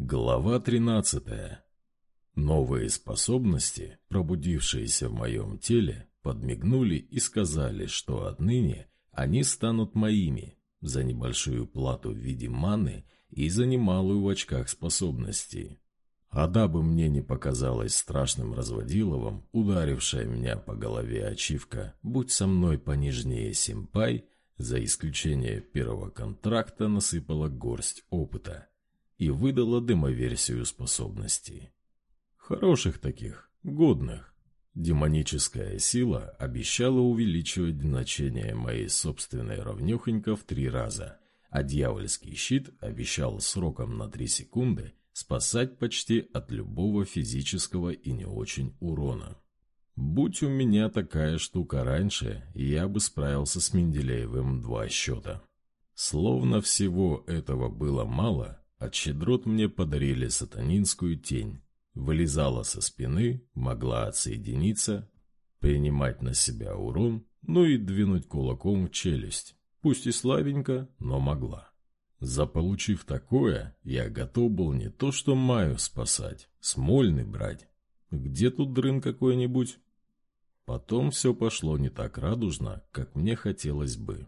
Глава 13. Новые способности, пробудившиеся в моем теле, подмигнули и сказали, что отныне они станут моими за небольшую плату в виде маны и за немалую в очках способностей. А дабы мне не показалось страшным разводиловым, ударившая меня по голове ачивка «Будь со мной понежнее, симпай», за исключение первого контракта насыпала горсть опыта и выдала демоверсию способностей. Хороших таких, годных. Демоническая сила обещала увеличивать значение моей собственной ровнёхонько в три раза, а дьявольский щит обещал сроком на три секунды спасать почти от любого физического и не очень урона. Будь у меня такая штука раньше, я бы справился с Менделеевым два счета. Словно всего этого было мало, от щедрот мне подарили сатанинскую тень. Вылезала со спины, могла отсоединиться, принимать на себя урон, ну и двинуть кулаком в челюсть. Пусть и слабенько, но могла. Заполучив такое, я готов был не то что Маю спасать, Смольный брать. Где тут дрын какой-нибудь? Потом все пошло не так радужно, как мне хотелось бы.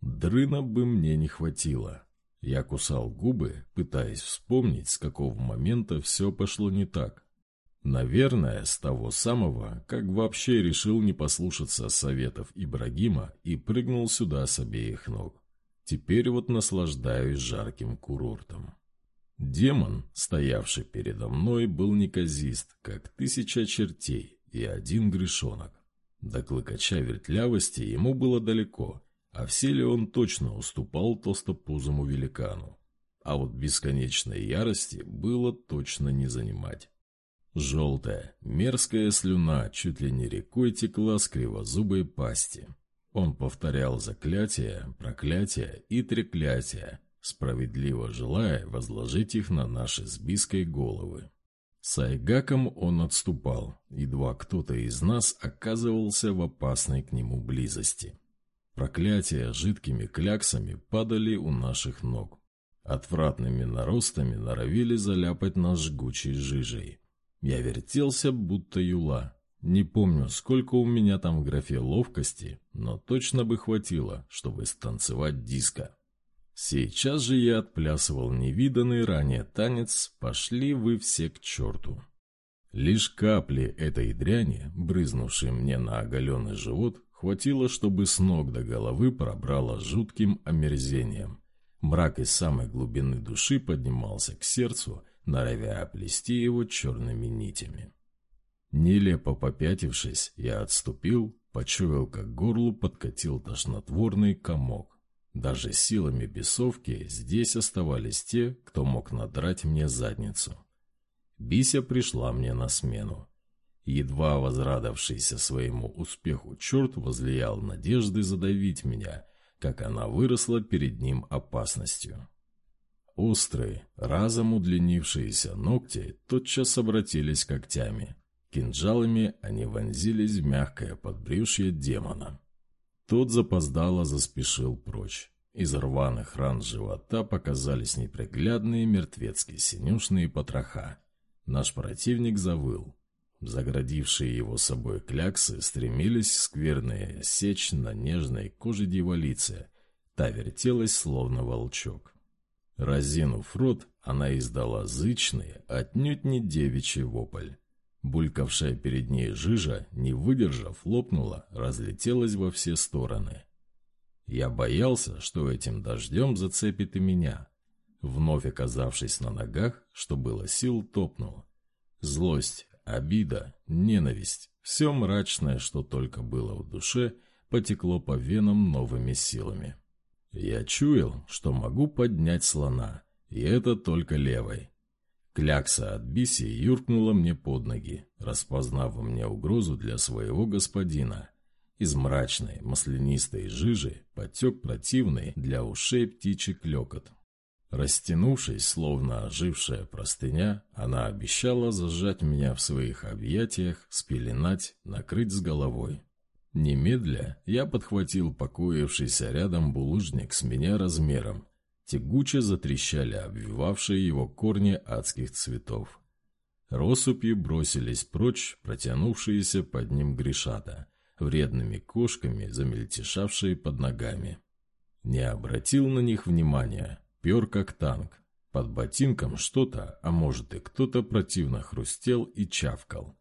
Дрына бы мне не хватило. Я кусал губы, пытаясь вспомнить, с какого момента все пошло не так. Наверное, с того самого, как вообще решил не послушаться советов Ибрагима и прыгнул сюда с обеих ног. Теперь вот наслаждаюсь жарким курортом. Демон, стоявший передо мной, был неказист, как тысяча чертей и один грешонок. До клыкача вертлявости ему было далеко, а в силе он точно уступал толстопузому великану. А вот бесконечной ярости было точно не занимать. Желтая, мерзкая слюна чуть ли не рекой текла с кривозубой пасти. Он повторял заклятия, проклятия и треклятия, справедливо желая возложить их на наши с головы. С Айгаком он отступал, едва кто-то из нас оказывался в опасной к нему близости. Проклятия жидкими кляксами падали у наших ног. Отвратными наростами норовили заляпать нас жгучей жижей. Я вертелся, будто юла. Не помню, сколько у меня там в графе ловкости, но точно бы хватило, чтобы станцевать диско. Сейчас же я отплясывал невиданный ранее танец «Пошли вы все к черту». Лишь капли этой дряни, брызнувшей мне на оголенный живот, Хватило, чтобы с ног до головы пробрало жутким омерзением. Мрак из самой глубины души поднимался к сердцу, норовя оплести его черными нитями. Нелепо попятившись, я отступил, почуял, как горлу подкатил тошнотворный комок. Даже силами бесовки здесь оставались те, кто мог надрать мне задницу. Бися пришла мне на смену. Едва возрадовавшийся своему успеху черт возлиял надежды задавить меня, как она выросла перед ним опасностью. Острые, разом удлинившиеся ногти тотчас обратились когтями. Кинжалами они вонзились в мягкое подбрюшье демона. Тот запоздало заспешил прочь. Из рваных ран живота показались неприглядные мертвецкие синюшные потроха. Наш противник завыл. Заградившие его собой кляксы стремились скверные сечь на нежной коже дьяволицы. Та вертелась, словно волчок. Разинув рот, она издала зычный, отнюдь не девичий вопль. Булькавшая перед ней жижа, не выдержав, лопнула, разлетелась во все стороны. Я боялся, что этим дождем зацепит и меня. Вновь оказавшись на ногах, что было сил, топнул. Злость, обида, ненависть, все мрачное, что только было в душе, потекло по венам новыми силами. Я чуял, что могу поднять слона, и это только левой. Клякса от биси юркнула мне под ноги, распознав во мне угрозу для своего господина. Из мрачной, маслянистой жижи потек противный для ушей птичий клекот. Растянувшись, словно ожившая простыня, она обещала зажать меня в своих объятиях, спеленать, накрыть с головой. Немедля я подхватил покоившийся рядом булыжник с меня размером. Тягуче затрещали обвивавшие его корни адских цветов. Россыпью бросились прочь протянувшиеся под ним грешата, вредными кошками, замельтешавшие под ногами. Не обратил на них внимания, пер как танк. Под ботинком что-то, а может и кто-то противно хрустел и чавкал.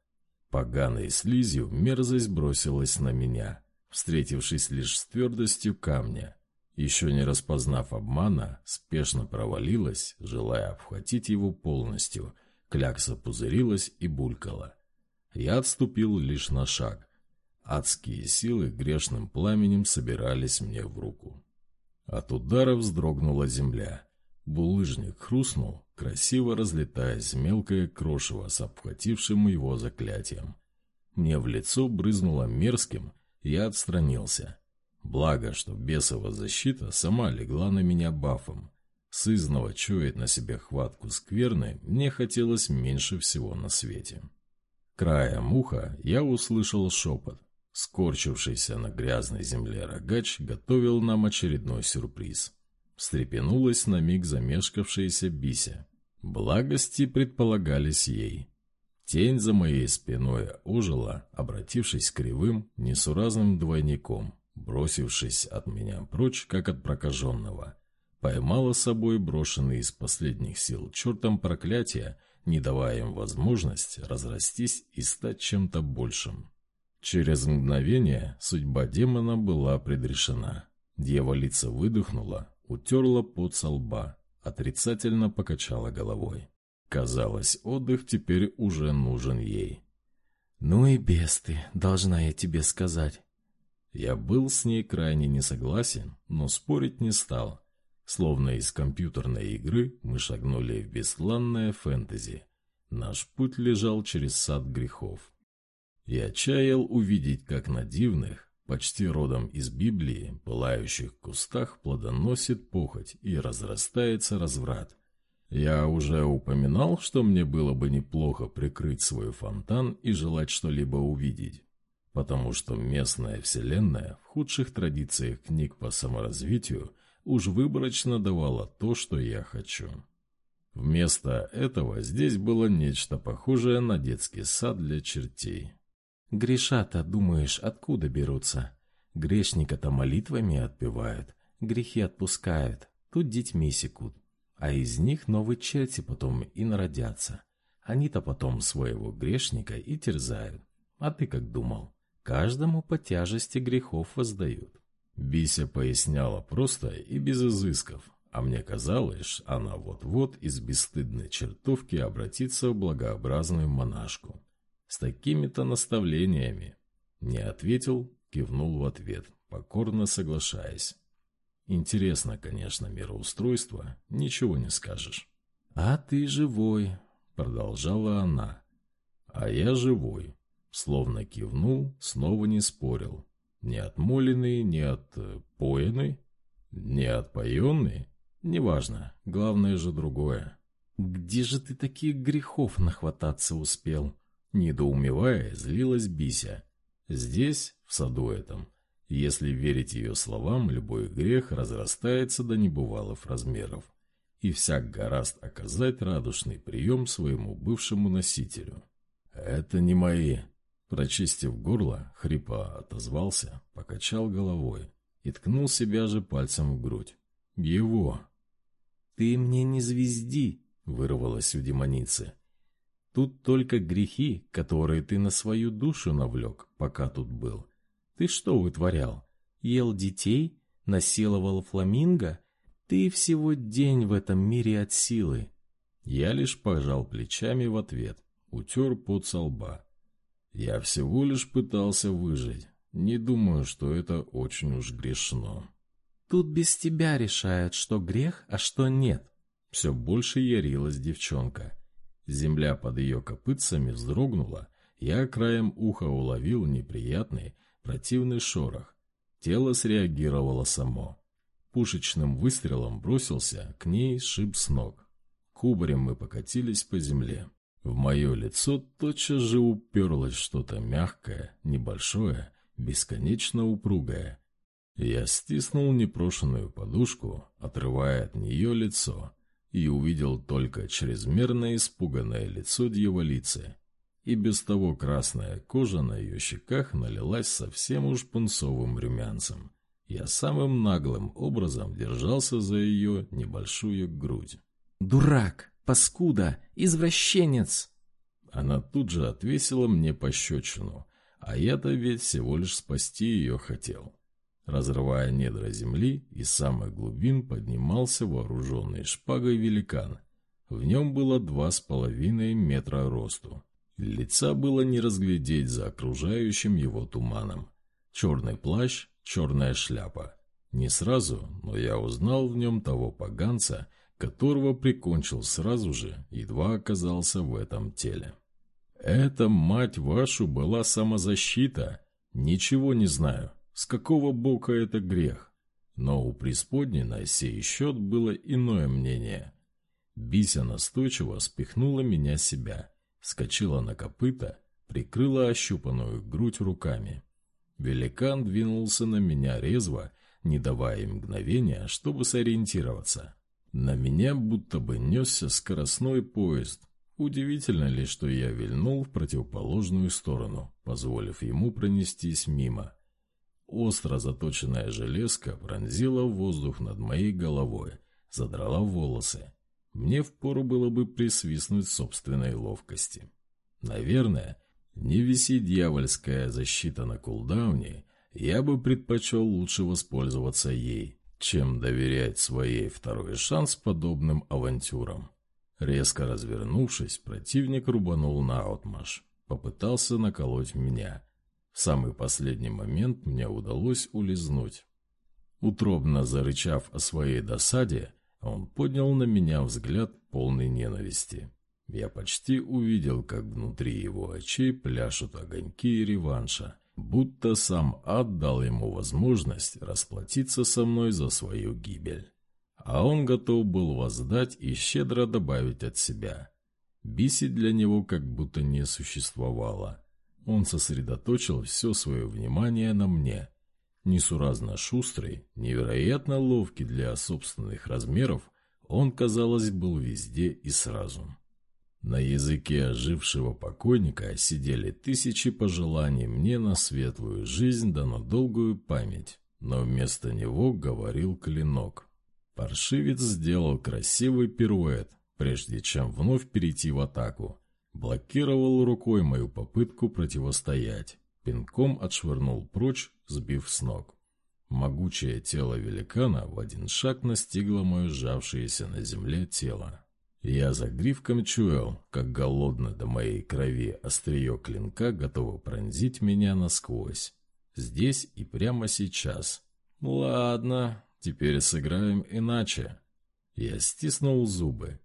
Поганой слизью мерзость бросилась на меня, встретившись лишь с твердостью камня. Еще не распознав обмана, спешно провалилась, желая обхватить его полностью – Клякса пузырилась и булькала. Я отступил лишь на шаг. Адские силы грешным пламенем собирались мне в руку. От удара вздрогнула земля. Булыжник хрустнул, красиво разлетаясь мелкое крошево с обхватившим его заклятием. Мне в лицо брызнуло мерзким, я отстранился. Благо, что бесова защита сама легла на меня бафом, Сызнова чует на себе хватку скверны, мне хотелось меньше всего на свете. Краем уха я услышал шепот. Скорчившийся на грязной земле рогач готовил нам очередной сюрприз. Встрепенулась на миг замешкавшаяся Бися. Благости предполагались ей. Тень за моей спиной ожила, обратившись кривым, несуразным двойником, бросившись от меня прочь, как от прокаженного — поймала собой брошенный из последних сил чертом проклятия, не давая им возможность разрастись и стать чем-то большим. Через мгновение судьба демона была предрешена. Дьяволица выдохнула, утерла пот со лба, отрицательно покачала головой. Казалось, отдых теперь уже нужен ей. «Ну и без ты, должна я тебе сказать». Я был с ней крайне не согласен, но спорить не стал. Словно из компьютерной игры мы шагнули в бессланное фэнтези. Наш путь лежал через сад грехов. Я чаял увидеть, как на дивных, почти родом из Библии, пылающих кустах плодоносит похоть и разрастается разврат. Я уже упоминал, что мне было бы неплохо прикрыть свой фонтан и желать что-либо увидеть, потому что местная вселенная в худших традициях книг по саморазвитию уж выборочно давала то, что я хочу. Вместо этого здесь было нечто похожее на детский сад для чертей. Грешата, думаешь, откуда берутся? Грешника-то молитвами отпевают, грехи отпускают, тут детьми секут. А из них новые черти потом и народятся. Они-то потом своего грешника и терзают. А ты как думал? Каждому по тяжести грехов воздают. Бися поясняла просто и без изысков, а мне казалось, она вот-вот из бесстыдной чертовки обратится в благообразную монашку. С такими-то наставлениями. Не ответил, кивнул в ответ, покорно соглашаясь. Интересно, конечно, мироустройство, ничего не скажешь. «А ты живой», — продолжала она. «А я живой», словно кивнул, снова не спорил. Не отмоленный, не отпоенный, не отпоенный. Неважно, главное же другое. «Где же ты таких грехов нахвататься успел?» Недоумевая, злилась Бися. Здесь, в саду этом, если верить ее словам, любой грех разрастается до небывалых размеров, и всяк гораст оказать радушный прием своему бывшему носителю. «Это не мои», Прочистив горло, хрипа отозвался, покачал головой и ткнул себя же пальцем в грудь. «Его!» «Ты мне не звезди!» — вырвалось у демоницы. «Тут только грехи, которые ты на свою душу навлек, пока тут был. Ты что вытворял? Ел детей? Насиловал фламинго? Ты всего день в этом мире от силы!» Я лишь пожал плечами в ответ, утер пот со лба. Я всего лишь пытался выжить. Не думаю, что это очень уж грешно. Тут без тебя решают, что грех, а что нет. Все больше ярилась девчонка. Земля под ее копытцами вздрогнула. Я краем уха уловил неприятный, противный шорох. Тело среагировало само. Пушечным выстрелом бросился к ней шип с ног. Кубарем мы покатились по земле. В мое лицо тотчас же уперлось что-то мягкое, небольшое, бесконечно упругое. Я стиснул непрошенную подушку, отрывая от нее лицо, и увидел только чрезмерно испуганное лицо дьяволицы. И без того красная кожа на ее щеках налилась совсем уж пунцовым румянцем. Я самым наглым образом держался за ее небольшую грудь. «Дурак! Паскуда! Извращенец!» Она тут же отвесила мне пощечину, а я-то ведь всего лишь спасти ее хотел. Разрывая недра земли, из самых глубин поднимался вооруженный шпагой великан. В нем было два с половиной метра росту. Лица было не разглядеть за окружающим его туманом. Черный плащ, черная шляпа. Не сразу, но я узнал в нем того поганца, которого прикончил сразу же, едва оказался в этом теле. Это, мать вашу, была самозащита. Ничего не знаю, с какого бока это грех. Но у преисподней на сей счет было иное мнение. Бися настойчиво спихнула меня себя, вскочила на копыта, прикрыла ощупанную грудь руками. Великан двинулся на меня резво, не давая мгновения, чтобы сориентироваться. На меня будто бы несся скоростной поезд. Удивительно ли, что я вильнул в противоположную сторону, позволив ему пронестись мимо. Остро заточенная железка пронзила воздух над моей головой, задрала волосы. Мне впору было бы присвистнуть собственной ловкости. Наверное, не виси дьявольская защита на кулдауне, я бы предпочел лучше воспользоваться ей, чем доверять своей второй шанс подобным авантюрам. Резко развернувшись, противник рубанул на наотмашь, попытался наколоть меня. В самый последний момент мне удалось улизнуть. Утробно зарычав о своей досаде, он поднял на меня взгляд полной ненависти. Я почти увидел, как внутри его очей пляшут огоньки реванша, будто сам ад дал ему возможность расплатиться со мной за свою гибель. А он готов был воздать и щедро добавить от себя. Биси для него как будто не существовало. Он сосредоточил все свое внимание на мне. Несуразно шустрый, невероятно ловкий для собственных размеров, он, казалось, был везде и сразу. На языке ожившего покойника сидели тысячи пожеланий мне на светлую жизнь да на долгую память, но вместо него говорил клинок. Паршивец сделал красивый пируэт, прежде чем вновь перейти в атаку. Блокировал рукой мою попытку противостоять, пинком отшвырнул прочь, сбив с ног. Могучее тело великана в один шаг настигло мое сжавшееся на земле тело. Я за гривком чуял, как голодно до моей крови острие клинка готово пронзить меня насквозь. Здесь и прямо сейчас. Ладно, теперь сыграем иначе. Я стиснул зубы.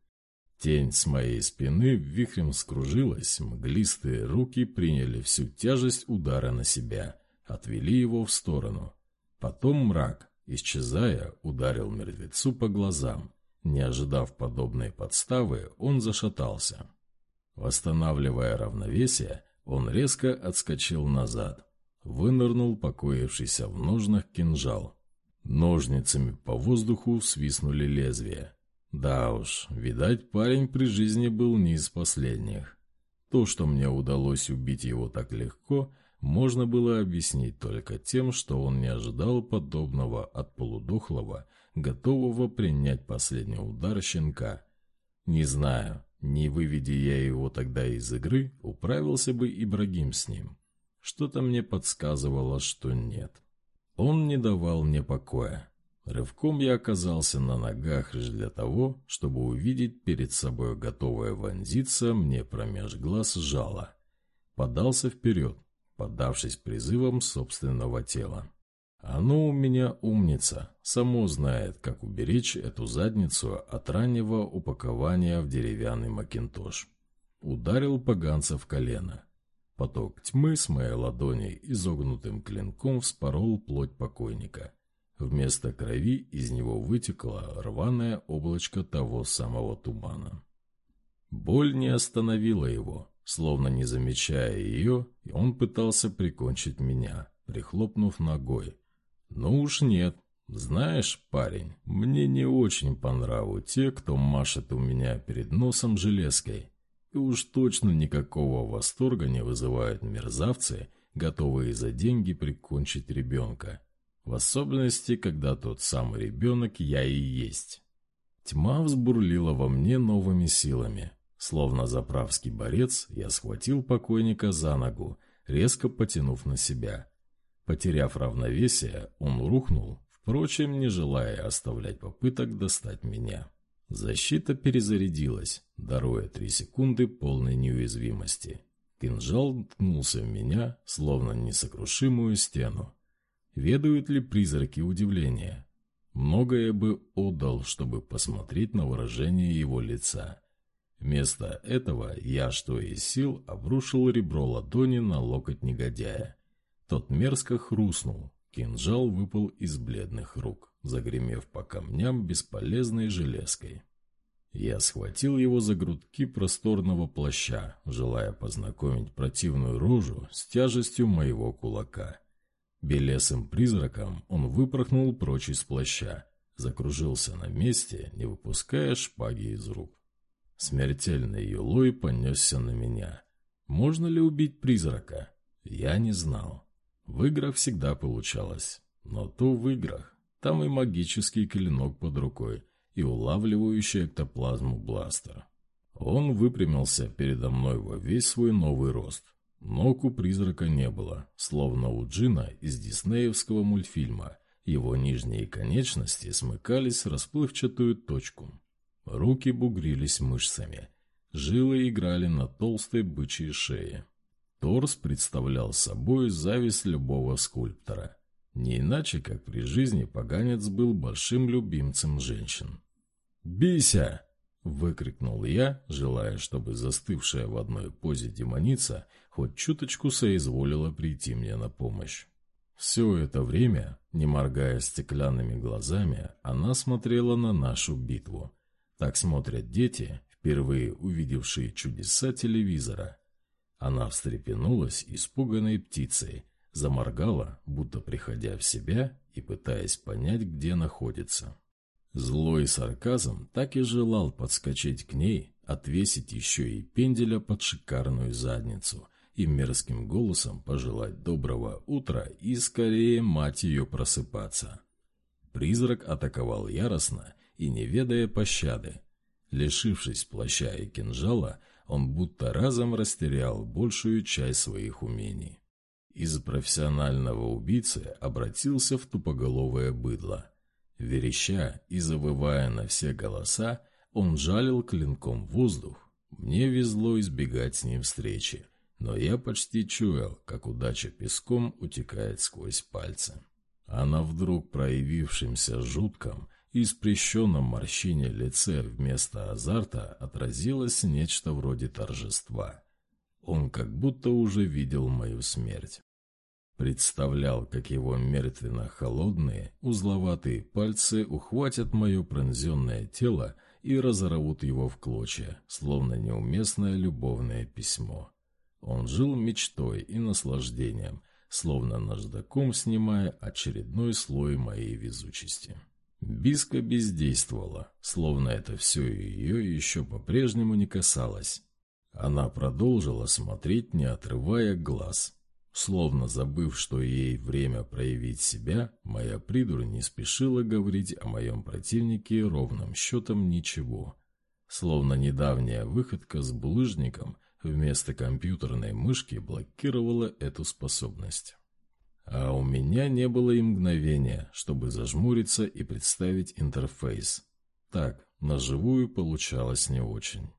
Тень с моей спины вихрем скружилась, мглистые руки приняли всю тяжесть удара на себя, отвели его в сторону. Потом мрак, исчезая, ударил мертвецу по глазам. Не ожидав подобной подставы, он зашатался. Восстанавливая равновесие, он резко отскочил назад. Вынырнул покоившийся в ножнах кинжал. Ножницами по воздуху свистнули лезвия. Да уж, видать, парень при жизни был не из последних. То, что мне удалось убить его так легко, можно было объяснить только тем, что он не ожидал подобного от полудохлого, готового принять последний удар щенка. Не знаю, не выведя я его тогда из игры, управился бы Ибрагим с ним. Что-то мне подсказывало, что нет. Он не давал мне покоя. Рывком я оказался на ногах лишь для того, чтобы увидеть перед собой готовое вонзиться мне промеж глаз жало. Подался вперед, поддавшись призывам собственного тела. Оно у меня умница, само знает, как уберечь эту задницу от раннего упакования в деревянный макинтош. Ударил поганца в колено. Поток тьмы с моей ладони изогнутым клинком вспорол плоть покойника. Вместо крови из него вытекло рваное облачко того самого тумана. Боль не остановила его, словно не замечая ее, и он пытался прикончить меня, прихлопнув ногой, Ну уж нет. Знаешь, парень, мне не очень по нраву те, кто машет у меня перед носом железкой. И уж точно никакого восторга не вызывают мерзавцы, готовые за деньги прикончить ребенка. В особенности, когда тот самый ребенок я и есть. Тьма взбурлила во мне новыми силами. Словно заправский борец, я схватил покойника за ногу, резко потянув на себя. Потеряв равновесие, он рухнул, впрочем, не желая оставлять попыток достать меня. Защита перезарядилась, даруя три секунды полной неуязвимости. Кинжал ткнулся в меня, словно несокрушимую стену. Ведают ли призраки удивления? Многое бы отдал, чтобы посмотреть на выражение его лица. Вместо этого я, что из сил, обрушил ребро ладони на локоть негодяя. Тот мерзко хрустнул, кинжал выпал из бледных рук, загремев по камням бесполезной железкой. Я схватил его за грудки просторного плаща, желая познакомить противную рожу с тяжестью моего кулака. Белесым призраком он выпорхнул прочь из плаща, закружился на месте, не выпуская шпаги из рук. Смертельный юлой понесся на меня. Можно ли убить призрака? Я не знал. В играх всегда получалось. Но то в играх. Там и магический клинок под рукой, и улавливающий эктоплазму бластер. Он выпрямился передо мной во весь свой новый рост. Ног у призрака не было, словно у Джина из диснеевского мультфильма. Его нижние конечности смыкались в расплывчатую точку. Руки бугрились мышцами. Жилы играли на толстой бычьей шее. Торс представлял собой зависть любого скульптора. Не иначе, как при жизни поганец был большим любимцем женщин. «Бейся!» Выкрикнул я, желая, чтобы застывшая в одной позе демоница хоть чуточку соизволила прийти мне на помощь. Все это время, не моргая стеклянными глазами, она смотрела на нашу битву. Так смотрят дети, впервые увидевшие чудеса телевизора. Она встрепенулась испуганной птицей, заморгала, будто приходя в себя и пытаясь понять, где находится. Злой сарказм так и желал подскочить к ней, отвесить еще и пенделя под шикарную задницу и мерзким голосом пожелать доброго утра и скорее мать ее просыпаться. Призрак атаковал яростно и не ведая пощады. Лишившись плаща и кинжала, он будто разом растерял большую часть своих умений. Из профессионального убийцы обратился в тупоголовое быдло – Вереща и завывая на все голоса, он жалил клинком воздух. Мне везло избегать с ним встречи, но я почти чуял, как удача песком утекает сквозь пальцы. А на вдруг проявившемся жутком и спрещенном морщине лице вместо азарта отразилось нечто вроде торжества. Он как будто уже видел мою смерть. Представлял, как его мертвенно-холодные, узловатые пальцы ухватят мое пронзенное тело и разорвут его в клочья, словно неуместное любовное письмо. Он жил мечтой и наслаждением, словно наждаком снимая очередной слой моей везучести. Биска бездействовала, словно это все ее еще по-прежнему не касалось. Она продолжила смотреть, не отрывая глаз, Словно забыв, что ей время проявить себя, моя придурь не спешила говорить о моем противнике ровным счетом ничего. Словно недавняя выходка с булыжником вместо компьютерной мышки блокировала эту способность. А у меня не было и мгновения, чтобы зажмуриться и представить интерфейс. Так, на живую получалось не очень.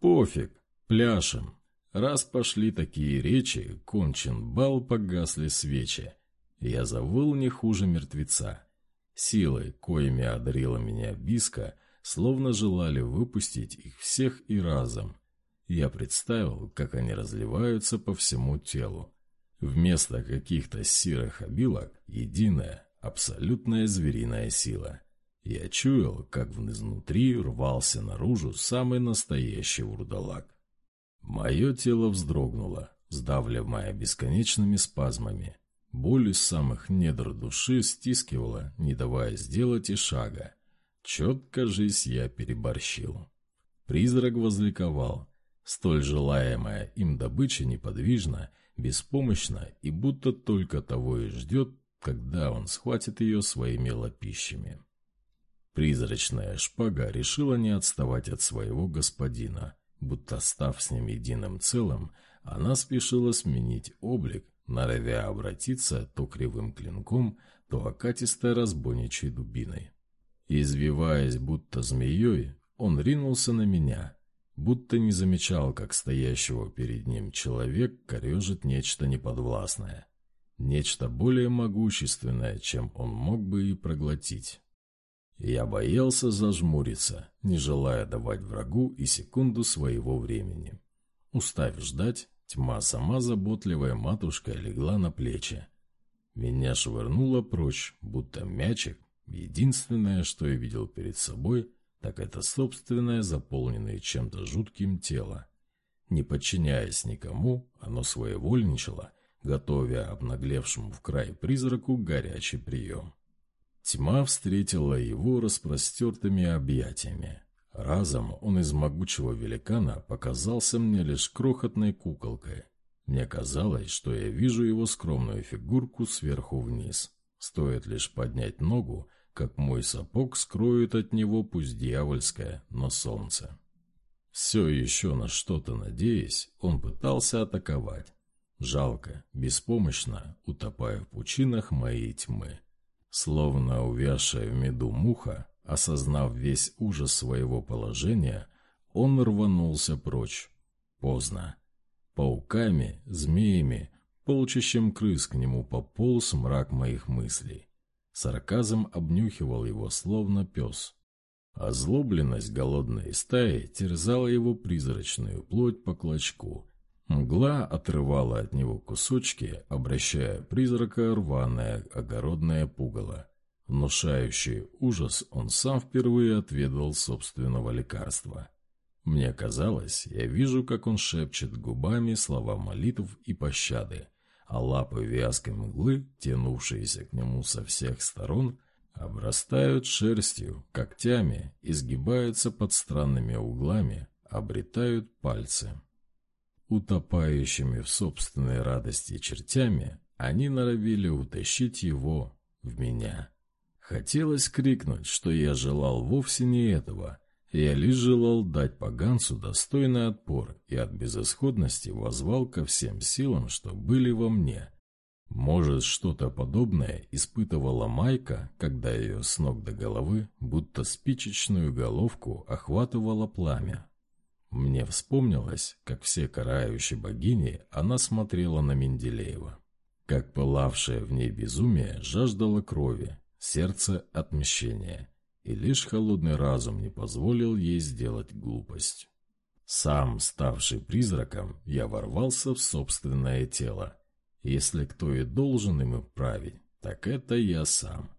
Пофиг, пляшем. Раз пошли такие речи, кончен бал, погасли свечи. Я завыл не хуже мертвеца. Силы, коими одарила меня Биска, словно желали выпустить их всех и разом. Я представил, как они разливаются по всему телу. Вместо каких-то серых обилок — единая, абсолютная звериная сила. Я чуял, как внутри рвался наружу самый настоящий вурдалак. Мое тело вздрогнуло, сдавливая бесконечными спазмами. Боль из самых недр души стискивала, не давая сделать и шага. Четко жизнь я переборщил. Призрак возликовал. Столь желаемая им добыча неподвижна, беспомощна и будто только того и ждет, когда он схватит ее своими лапищами. Призрачная шпага решила не отставать от своего господина, будто став с ним единым целым, она спешила сменить облик, норовя обратиться то кривым клинком, то окатистой разбойничьей дубиной. Извиваясь будто змеей, он ринулся на меня, будто не замечал, как стоящего перед ним человек корежит нечто неподвластное, нечто более могущественное, чем он мог бы и проглотить. Я боялся зажмуриться, не желая давать врагу и секунду своего времени. Устав ждать, тьма сама заботливая матушка легла на плечи. Меня швырнуло прочь, будто мячик. Единственное, что я видел перед собой, так это собственное заполненное чем-то жутким тело. Не подчиняясь никому, оно своевольничало, готовя обнаглевшему в край призраку горячий прием. Тьма встретила его распростертыми объятиями. Разом он из могучего великана показался мне лишь крохотной куколкой. Мне казалось, что я вижу его скромную фигурку сверху вниз. Стоит лишь поднять ногу, как мой сапог скроет от него пусть дьявольское, но солнце. Все еще на что-то надеясь, он пытался атаковать. Жалко, беспомощно, утопая в пучинах моей тьмы. Словно увязшая в меду муха, осознав весь ужас своего положения, он рванулся прочь. Поздно. Пауками, змеями, полчищем крыс к нему пополз мрак моих мыслей. Сарказм обнюхивал его, словно пес. Озлобленность голодной стаи терзала его призрачную плоть по клочку, Мгла отрывала от него кусочки, обращая призрака рваное огородное пугало. Внушающий ужас он сам впервые отведал собственного лекарства. Мне казалось, я вижу, как он шепчет губами слова молитв и пощады, а лапы вязкой мглы, тянувшиеся к нему со всех сторон, обрастают шерстью, когтями, изгибаются под странными углами, обретают пальцы. Утопающими в собственной радости чертями, они норовили утащить его в меня. Хотелось крикнуть, что я желал вовсе не этого. Я лишь желал дать поганцу достойный отпор и от безысходности возвал ко всем силам, что были во мне. Может, что-то подобное испытывала Майка, когда ее с ног до головы, будто спичечную головку, охватывало пламя. Мне вспомнилось, как все карающие богини, она смотрела на Менделеева. Как пылавшее в ней безумие жаждало крови, сердце отмщения, и лишь холодный разум не позволил ей сделать глупость. Сам, ставший призраком, я ворвался в собственное тело. Если кто и должен им править, так это я сам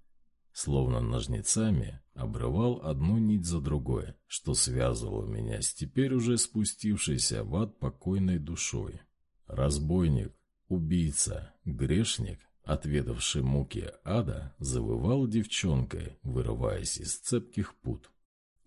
словно ножницами, обрывал одну нить за другой, что связывало меня с теперь уже спустившейся в ад покойной душой. Разбойник, убийца, грешник, отведавший муки ада, завывал девчонкой, вырываясь из цепких пут.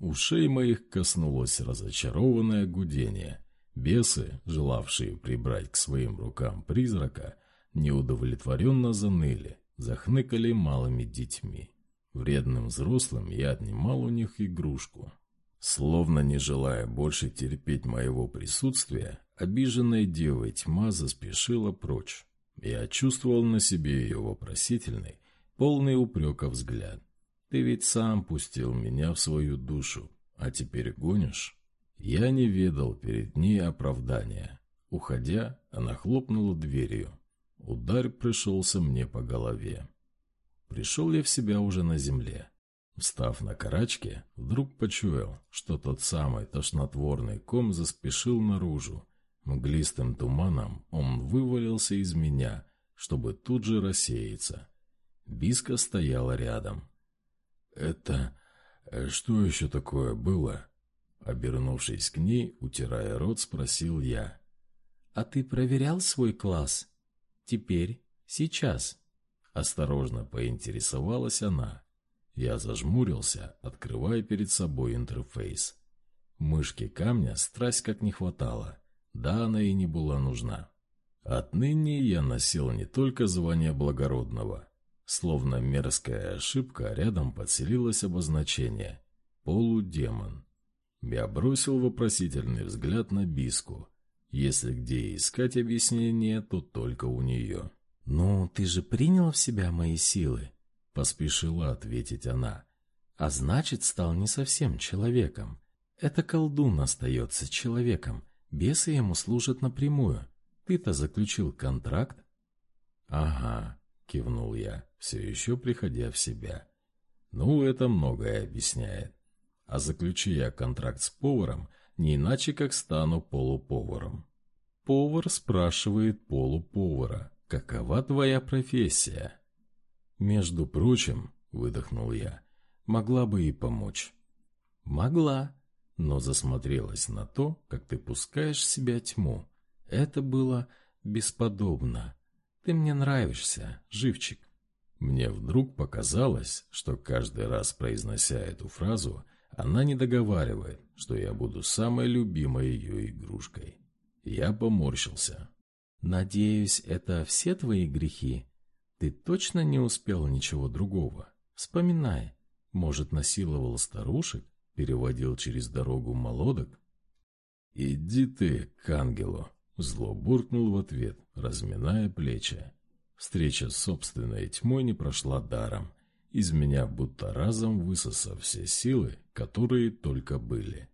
Ушей моих коснулось разочарованное гудение. Бесы, желавшие прибрать к своим рукам призрака, неудовлетворенно заныли, захныкали малыми детьми. Вредным взрослым я отнимал у них игрушку. Словно не желая больше терпеть моего присутствия, обиженная девой тьма заспешила прочь. Я чувствовал на себе ее вопросительный, полный упрека взгляд. «Ты ведь сам пустил меня в свою душу, а теперь гонишь?» Я не ведал перед ней оправдания. Уходя, она хлопнула дверью. Удар пришелся мне по голове. Пришел я в себя уже на земле. Встав на карачке, вдруг почуял, что тот самый тошнотворный ком заспешил наружу. Мглистым туманом он вывалился из меня, чтобы тут же рассеяться. Биска стояла рядом. «Это... Э, что еще такое было?» Обернувшись к ней, утирая рот, спросил я. «А ты проверял свой класс? Теперь Сейчас. Осторожно поинтересовалась она. Я зажмурился, открывая перед собой интерфейс. Мышки камня страсть как не хватало. Да, она и не была нужна. Отныне я носил не только звание благородного. Словно мерзкая ошибка, рядом подселилось обозначение «полудемон». Я бросил вопросительный взгляд на Биску. Если где искать объяснение, то только у нее. «Ну, ты же принял в себя мои силы?» — поспешила ответить она. «А значит, стал не совсем человеком. Это колдун остается человеком. Бесы ему служат напрямую. Ты-то заключил контракт?» «Ага», — кивнул я, все еще приходя в себя. «Ну, это многое объясняет. А заключи я контракт с поваром, не иначе как стану полуповаром». Повар спрашивает полуповара, какова твоя профессия? Между прочим, выдохнул я, могла бы и помочь. Могла, но засмотрелась на то, как ты пускаешь в себя тьму. Это было бесподобно. Ты мне нравишься, живчик. Мне вдруг показалось, что каждый раз произнося эту фразу, она не договаривает, что я буду самой любимой ее игрушкой. Я поморщился. «Надеюсь, это все твои грехи? Ты точно не успел ничего другого? Вспоминай. Может, насиловал старушек, переводил через дорогу молодок?» «Иди ты к ангелу!» Зло буркнул в ответ, разминая плечи. Встреча с собственной тьмой не прошла даром. Из меня будто разом высосав все силы, которые только были.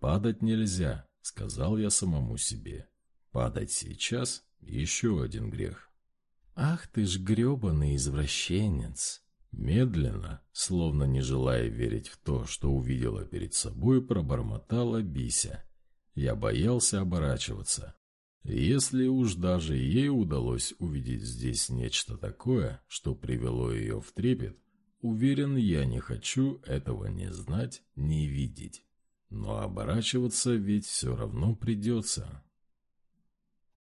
Падать нельзя, сказал я самому себе. Падать сейчас — еще один грех. «Ах ты ж гребаный извращенец!» Медленно, словно не желая верить в то, что увидела перед собой, пробормотала Бися. Я боялся оборачиваться. Если уж даже ей удалось увидеть здесь нечто такое, что привело ее в трепет, уверен, я не хочу этого не знать, не видеть. Но оборачиваться ведь все равно придется.